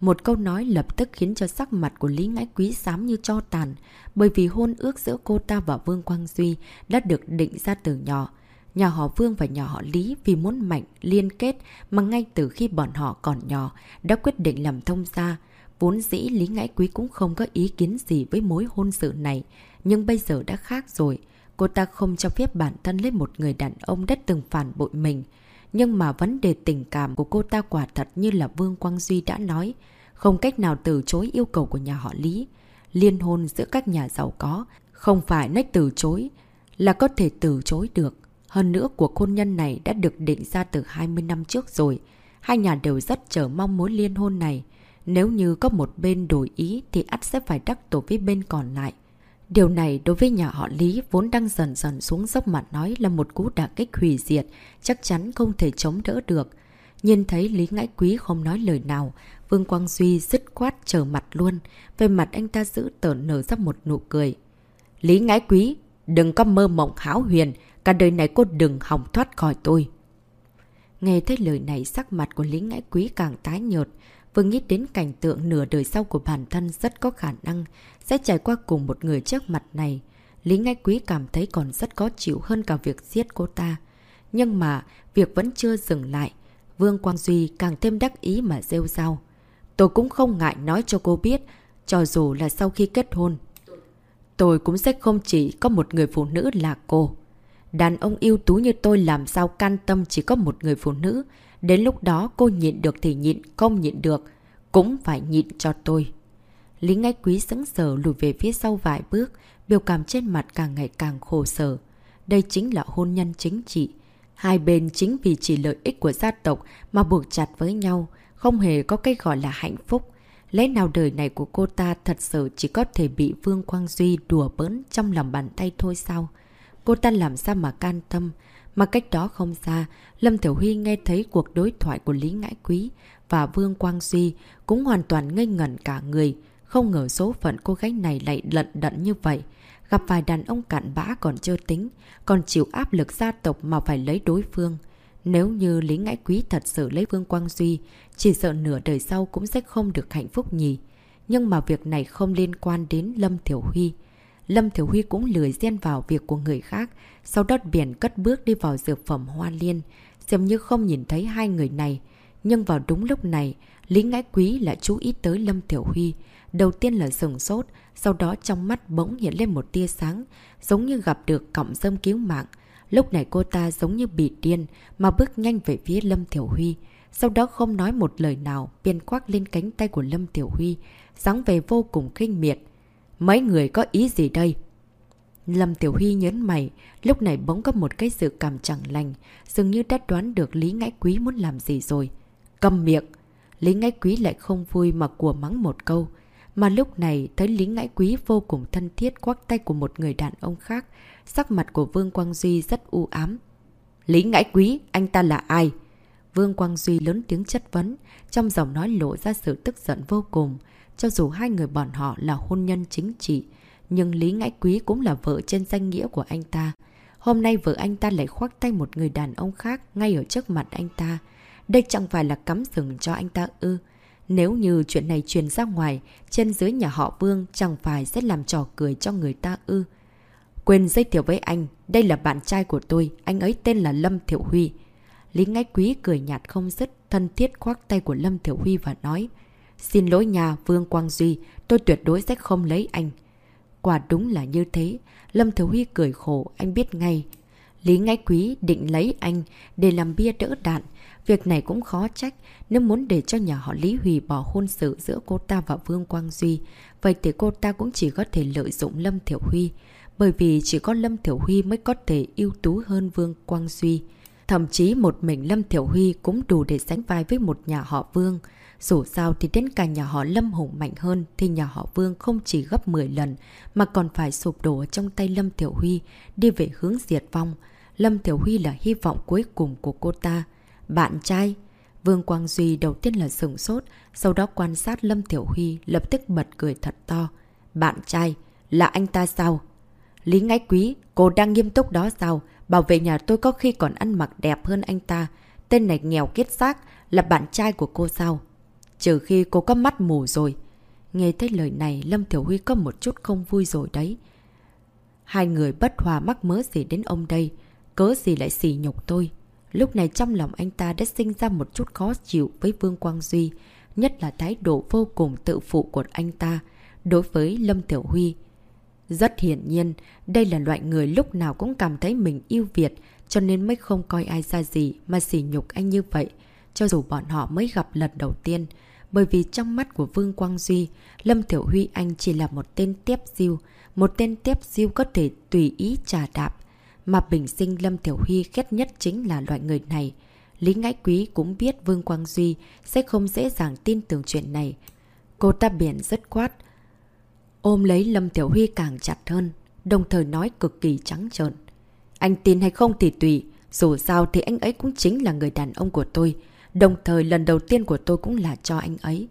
Một câu nói lập tức khiến cho sắc mặt của Lý Ngãi Quý xám như cho tàn, bởi vì hôn ước giữa cô ta và Vương Quang Duy đã được định ra từ nhỏ. Nhà họ Vương và nhà họ Lý vì muốn mạnh, liên kết mà ngay từ khi bọn họ còn nhỏ đã quyết định làm thông gia. Vốn dĩ Lý Ngãi Quý cũng không có ý kiến gì với mối hôn sự này, nhưng bây giờ đã khác rồi. Cô ta không cho phép bản thân lấy một người đàn ông đã từng phản bội mình. Nhưng mà vấn đề tình cảm của cô ta quả thật như là Vương Quang Duy đã nói. Không cách nào từ chối yêu cầu của nhà họ Lý. Liên hôn giữa các nhà giàu có. Không phải nách từ chối, là có thể từ chối được. Hơn nữa, cuộc hôn nhân này đã được định ra từ 20 năm trước rồi. Hai nhà đều rất chờ mong mối liên hôn này. Nếu như có một bên đổi ý thì ắt sẽ phải đắc tổ với bên còn lại. Điều này đối với nhà họ Lý vốn đang dần dần xuống dốc mặt nói là một cú đả kích hủy diệt, chắc chắn không thể chống đỡ được. Nhìn thấy Lý Ngãi Quý không nói lời nào, Vương Quang Duy dứt khoát trở mặt luôn, về mặt anh ta giữ tởn nở ra một nụ cười. Lý Ngãi Quý, đừng có mơ mộng háo huyền, cả đời này cô đừng hỏng thoát khỏi tôi. Nghe thấy lời này sắc mặt của Lý Ngãi Quý càng tái nhợt, Vừa nghĩ đến cảnh tượng nửa đời sau của bản thân rất có khả năng sẽ trải qua cùng một người trước mặt này. Lý ngay Quý cảm thấy còn rất có chịu hơn cả việc giết cô ta. Nhưng mà, việc vẫn chưa dừng lại. Vương Quang Duy càng thêm đắc ý mà rêu rao. Tôi cũng không ngại nói cho cô biết, cho dù là sau khi kết hôn. Tôi cũng sẽ không chỉ có một người phụ nữ là cô. Đàn ông yêu tú như tôi làm sao can tâm chỉ có một người phụ nữ. Đến lúc đó cô nhịn được thì nhịn, không nhịn được. Cũng phải nhịn cho tôi. Lý Ngách Quý sững sờ lùi về phía sau vài bước, biểu cảm trên mặt càng ngày càng khổ sở. Đây chính là hôn nhân chính trị. Hai bên chính vì chỉ lợi ích của gia tộc mà buộc chặt với nhau, không hề có cái gọi là hạnh phúc. Lẽ nào đời này của cô ta thật sự chỉ có thể bị Vương Quang Duy đùa bỡn trong lòng bàn tay thôi sao? Cô ta làm sao mà can tâm? Mà cách đó không xa, Lâm Thiểu Huy nghe thấy cuộc đối thoại của Lý Ngãi Quý và Vương Quang Duy cũng hoàn toàn ngây ngẩn cả người. Không ngờ số phận cô gái này lại lận đận như vậy. Gặp vài đàn ông cạn bã còn chưa tính, còn chịu áp lực gia tộc mà phải lấy đối phương. Nếu như Lý Ngãi Quý thật sự lấy Vương Quang Duy, chỉ sợ nửa đời sau cũng sẽ không được hạnh phúc nhỉ. Nhưng mà việc này không liên quan đến Lâm Thiểu Huy. Lâm Thiểu Huy cũng lười xen vào việc của người khác, sau đó biển cất bước đi vào dược phẩm hoa liên, xem như không nhìn thấy hai người này. Nhưng vào đúng lúc này, Lý Ngãi Quý lại chú ý tới Lâm Thiểu Huy. Đầu tiên là sừng sốt, sau đó trong mắt bỗng hiện lên một tia sáng, giống như gặp được cọng dâm cứu mạng. Lúc này cô ta giống như bị điên, mà bước nhanh về phía Lâm Thiểu Huy. Sau đó không nói một lời nào, biên quắc lên cánh tay của Lâm Tiểu Huy, dáng về vô cùng khinh miệt. Mấy người có ý gì đây? Lâm Tiểu Huy nhấn mày, lúc này bỗng có một cái sự cảm chẳng lành, dường như đã đoán được Lý Ngãi Quý muốn làm gì rồi. Cầm miệng! Lý Ngãi Quý lại không vui mà của mắng một câu. Mà lúc này thấy Lý Ngãi Quý vô cùng thân thiết quắc tay của một người đàn ông khác, sắc mặt của Vương Quang Duy rất u ám. Lý Ngãi Quý, anh ta là ai? Vương Quang Duy lớn tiếng chất vấn, trong giọng nói lộ ra sự tức giận vô cùng. Cho dù hai người bọn họ là hôn nhân chính trị, nhưng Lý Ngãi Quý cũng là vợ trên danh nghĩa của anh ta. Hôm nay vợ anh ta lại khoác tay một người đàn ông khác ngay ở trước mặt anh ta. Đây chẳng phải là cắm sừng cho anh ta ư. Nếu như chuyện này truyền ra ngoài, trên dưới nhà họ Vương chẳng phải sẽ làm trò cười cho người ta ư. Quên giới thiệu với anh, đây là bạn trai của tôi, anh ấy tên là Lâm Thiệu Huy. Lý Ngãi Quý cười nhạt không dứt, thân thiết khoác tay của Lâm Thiểu Huy và nói Xin lỗi nhà Vương Quang Duy, tôi tuyệt đối sẽ không lấy anh. Quả đúng là như thế, Lâm Thiếu Huy cười khổ, anh biết ngay. Lý Ngãi Quý định lấy anh để làm bia đỡ đạn. Việc này cũng khó trách, nếu muốn để cho nhà họ Lý hủy bỏ hôn sự giữa cô ta và Vương Quang Duy, vậy thì cô ta cũng chỉ có thể lợi dụng Lâm Thiểu Huy, bởi vì chỉ có Lâm Thiểu Huy mới có thể ưu tú hơn Vương Quang Duy. Thậm chí một mình Lâm Thiểu Huy cũng đủ để sánh vai với một nhà họ Vương. Dù sao thì đến cả nhà họ Lâm Hùng mạnh hơn thì nhà họ Vương không chỉ gấp 10 lần mà còn phải sụp đổ trong tay Lâm tiểu Huy đi về hướng diệt vong. Lâm tiểu Huy là hy vọng cuối cùng của cô ta. Bạn trai! Vương Quang Duy đầu tiên là sừng sốt, sau đó quan sát Lâm tiểu Huy lập tức bật cười thật to. Bạn trai! Là anh ta sao? Lý Ngãi Quý, cô đang nghiêm túc đó sao? Bảo vệ nhà tôi có khi còn ăn mặc đẹp hơn anh ta. Tên này nghèo kết xác, là bạn trai của cô sao? Trừ khi cô có mắt mù rồi. Nghe thấy lời này, Lâm Thiểu Huy có một chút không vui rồi đấy. Hai người bất hòa mắc mớ gì đến ông đây. Cớ gì lại xỉ nhục tôi. Lúc này trong lòng anh ta đã sinh ra một chút khó chịu với Vương Quang Duy. Nhất là thái độ vô cùng tự phụ của anh ta đối với Lâm Tiểu Huy. Rất hiển nhiên, đây là loại người lúc nào cũng cảm thấy mình yêu Việt, cho nên mới không coi ai ra gì mà sỉ nhục anh như vậy, cho dù bọn họ mới gặp lần đầu tiên. Bởi vì trong mắt của Vương Quang Duy, Lâm Tiểu Huy Anh chỉ là một tên tiếp diêu, một tên tiếp diêu có thể tùy ý trà đạp. Mà bình sinh Lâm Tiểu Huy ghét nhất chính là loại người này. Lý Ngãi Quý cũng biết Vương Quang Duy sẽ không dễ dàng tin tưởng chuyện này. Cô ta biển rất quát, ôm lấy Lâm Tiểu Huy càng chặt hơn, đồng thời nói cực kỳ trắng trợn. Anh tin hay không thì tùy, dù sao thì anh ấy cũng chính là người đàn ông của tôi, đồng thời lần đầu tiên của tôi cũng là cho anh ấy.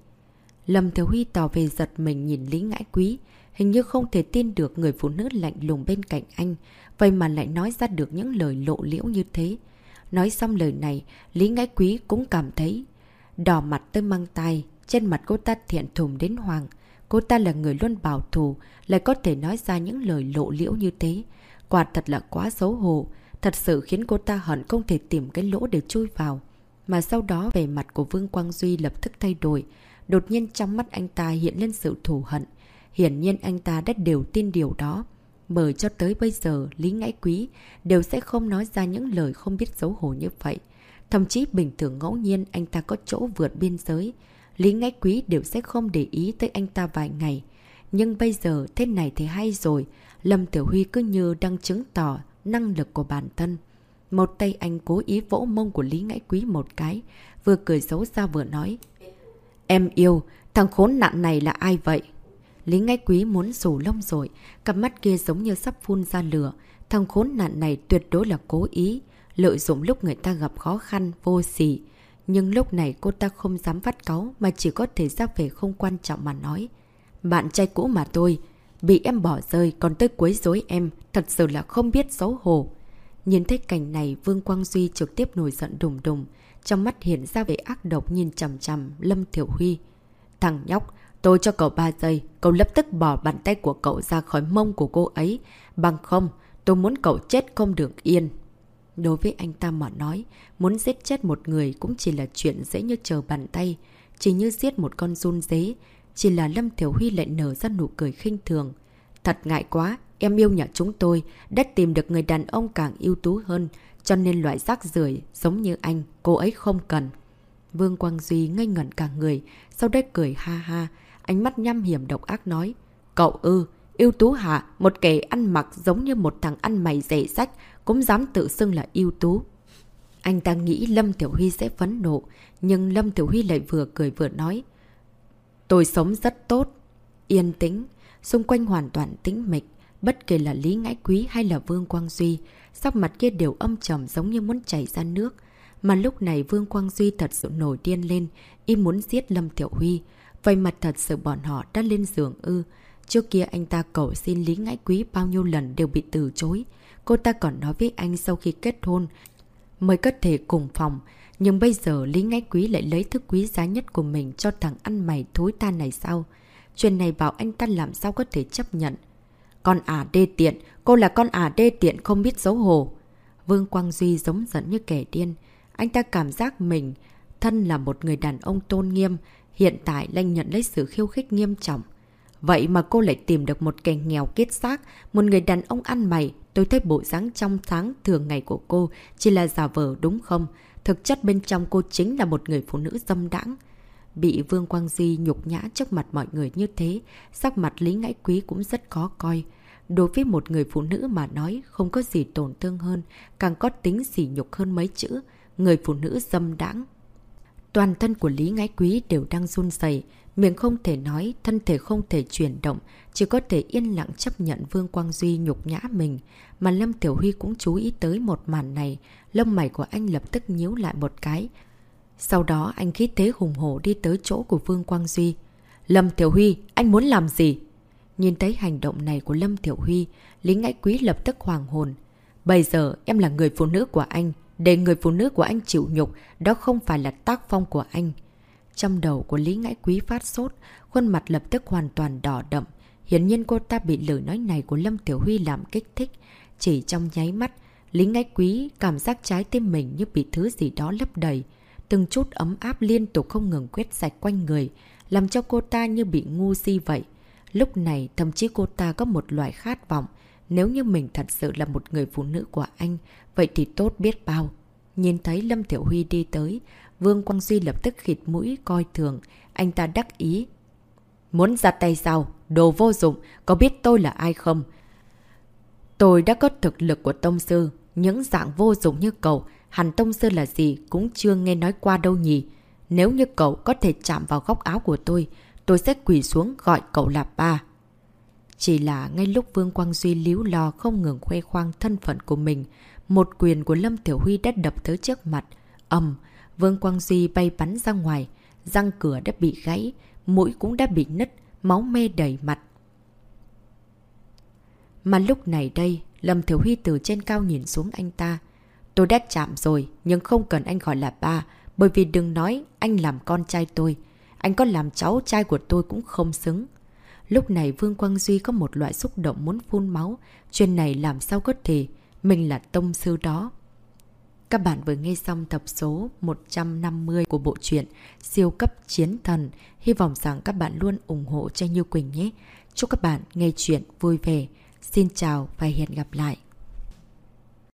Lâm Thiếu Huy tỏ về giật mình nhìn Lý Ngãi Quý, hình như không thể tin được người phụ nữ lạnh lùng bên cạnh anh, vậy mà lại nói ra được những lời lộ liễu như thế. Nói xong lời này, Lý Ngãi Quý cũng cảm thấy đỏ mặt tới mang tay, trên mặt cô ta thiện thùng đến hoàng. Cô ta là người luôn bảo thủ, lại có thể nói ra những lời lộ liễu như thế. Quả thật là quá xấu hổ, thật sự khiến cô ta hận không thể tìm cái lỗ để chui vào. Mà sau đó về mặt của Vương Quang Duy lập tức thay đổi. Đột nhiên trong mắt anh ta hiện lên sự thù hận. Hiển nhiên anh ta đã đều tin điều đó. Bởi cho tới bây giờ, Lý Ngãi Quý đều sẽ không nói ra những lời không biết xấu hổ như vậy. Thậm chí bình thường ngẫu nhiên anh ta có chỗ vượt biên giới. Lý Ngãi Quý đều sẽ không để ý tới anh ta vài ngày. Nhưng bây giờ thế này thì hay rồi. Lâm Tiểu Huy cứ như đang chứng tỏ năng lực của bản thân. Một tay anh cố ý vỗ mông của Lý Ngãi Quý một cái, vừa cười xấu xa vừa nói. Em yêu, thằng khốn nạn này là ai vậy? Lý Ngãi Quý muốn rủ lông rồi, cặp mắt kia giống như sắp phun ra lửa. Thằng khốn nạn này tuyệt đối là cố ý, lợi dụng lúc người ta gặp khó khăn, vô sỉ. Nhưng lúc này cô ta không dám vắt cáu mà chỉ có thể ra về không quan trọng mà nói. Bạn trai cũ mà tôi, bị em bỏ rơi còn tới quấy rối em, thật sự là không biết xấu hổ. Nhìn thấy cảnh này Vương Quang Duy trực tiếp nổi giận đùng đùng, trong mắt hiện ra vẻ ác độc nhìn chằm chằm Lâm Thiểu Huy. Thằng nhóc, tôi cho cậu 3 giây, cậu lập tức bỏ bàn tay của cậu ra khỏi mông của cô ấy. Bằng không, tôi muốn cậu chết không được yên. Đối với anh ta mà nói, muốn giết chết một người cũng chỉ là chuyện dễ như chờ bàn tay, chỉ như giết một con run dế, chỉ là Lâm Thiểu Huy lại nở ra nụ cười khinh thường. Thật ngại quá, em yêu nhà chúng tôi, đã tìm được người đàn ông càng ưu tú hơn, cho nên loại rác rưởi giống như anh, cô ấy không cần. Vương Quang Duy ngây ngẩn cả người, sau đấy cười ha ha, ánh mắt nhăm hiểm độc ác nói. Cậu ư, yêu tú hả, một kẻ ăn mặc giống như một thằng ăn mày rẻ sách, cũng dám tự xưng là yêu tú. Anh ta nghĩ Lâm Tiểu Huy sẽ phấn nộ, nhưng Lâm Tiểu Huy lại vừa cười vừa nói. Tôi sống rất tốt, yên tĩnh, xung quanh hoàn toàn tĩnh mịch, bất kể là Lý Ngãi Quý hay là Vương Quang Duy, sắc mặt kia đều âm trầm giống như muốn chảy ra nước. Mà lúc này Vương Quang Duy thật sự nổi điên lên, y muốn giết Lâm Tiểu Huy. Vậy mặt thật sự bọn họ đã lên giường ư. Trước kia anh ta cầu xin Lý Ngãi Quý bao nhiêu lần đều bị từ chối. Cô ta còn nói với anh sau khi kết hôn mới có thể cùng phòng. Nhưng bây giờ Lý Ngãi Quý lại lấy thức quý giá nhất của mình cho thằng ăn mày thối ta này sao? Chuyện này bảo anh ta làm sao có thể chấp nhận. Con ả đê tiện, cô là con ả đê tiện không biết xấu hổ. Vương Quang Duy giống giận như kẻ điên. Anh ta cảm giác mình thân là một người đàn ông tôn nghiêm, hiện tại lanh nhận lấy sự khiêu khích nghiêm trọng. Vậy mà cô lại tìm được một kẻ nghèo kết xác, một người đàn ông ăn mày. Tôi thấy bộ dáng trong tháng thường ngày của cô chỉ là giả vờ đúng không? Thực chất bên trong cô chính là một người phụ nữ dâm đãng. Bị Vương Quang Di nhục nhã trước mặt mọi người như thế, sắc mặt Lý Ngãi Quý cũng rất khó coi. Đối với một người phụ nữ mà nói không có gì tổn thương hơn, càng có tính sỉ nhục hơn mấy chữ, người phụ nữ dâm đãng. Toàn thân của Lý Ngãi Quý đều đang run dày, miệng không thể nói, thân thể không thể chuyển động, chỉ có thể yên lặng chấp nhận Vương Quang Duy nhục nhã mình. Mà Lâm Tiểu Huy cũng chú ý tới một màn này, lông mày của anh lập tức nhíu lại một cái. Sau đó anh khí thế hùng hổ đi tới chỗ của Vương Quang Duy. Lâm Tiểu Huy, anh muốn làm gì? Nhìn thấy hành động này của Lâm Tiểu Huy, Lý Ngãi Quý lập tức hoàng hồn. Bây giờ em là người phụ nữ của anh, để người phụ nữ của anh chịu nhục, đó không phải là tác phong của anh. Trong đầu của Lý Ngãi Quý phát sốt, khuôn mặt lập tức hoàn toàn đỏ đậm. Hiển nhiên cô ta bị lời nói này của Lâm Tiểu Huy làm kích thích. Chỉ trong nháy mắt, Lý Ngãi Quý cảm giác trái tim mình như bị thứ gì đó lấp đầy. Từng chút ấm áp liên tục không ngừng quét sạch quanh người, làm cho cô ta như bị ngu si vậy. Lúc này thậm chí cô ta có một loại khát vọng. Nếu như mình thật sự là một người phụ nữ của anh, vậy thì tốt biết bao. Nhìn thấy Lâm Tiểu Huy đi tới, Vương Quang Duy lập tức khịt mũi coi thường. Anh ta đắc ý. Muốn ra tay sao? Đồ vô dụng, có biết tôi là ai không? Tôi đã có thực lực của Tông Sư. Những dạng vô dụng như cậu, hàn Tông Sơn là gì cũng chưa nghe nói qua đâu nhỉ. Nếu như cậu có thể chạm vào góc áo của tôi, tôi sẽ quỳ xuống gọi cậu là ba. Chỉ là ngay lúc Vương Quang Duy líu lo không ngừng khoe khoang thân phận của mình, một quyền của Lâm Tiểu Huy đã đập tới trước mặt. ầm Vương Quang Duy bay bắn ra ngoài, răng cửa đã bị gãy, mũi cũng đã bị nứt, máu mê đầy mặt. Mà lúc này đây, Lâm Thiểu Huy từ trên cao nhìn xuống anh ta. Tôi đã chạm rồi, nhưng không cần anh gọi là ba, bởi vì đừng nói anh làm con trai tôi. anh có làm cháu trai của tôi cũng không xứng. Lúc này Vương Quang Duy có một loại xúc động muốn phun máu. Chuyện này làm sao có thể, mình là tông sư đó. Các bạn vừa nghe xong tập số 150 của bộ truyện Siêu cấp chiến thần. Hy vọng rằng các bạn luôn ủng hộ cho Như Quỳnh nhé. Chúc các bạn nghe chuyện vui vẻ. Xin chào và hẹn gặp lại.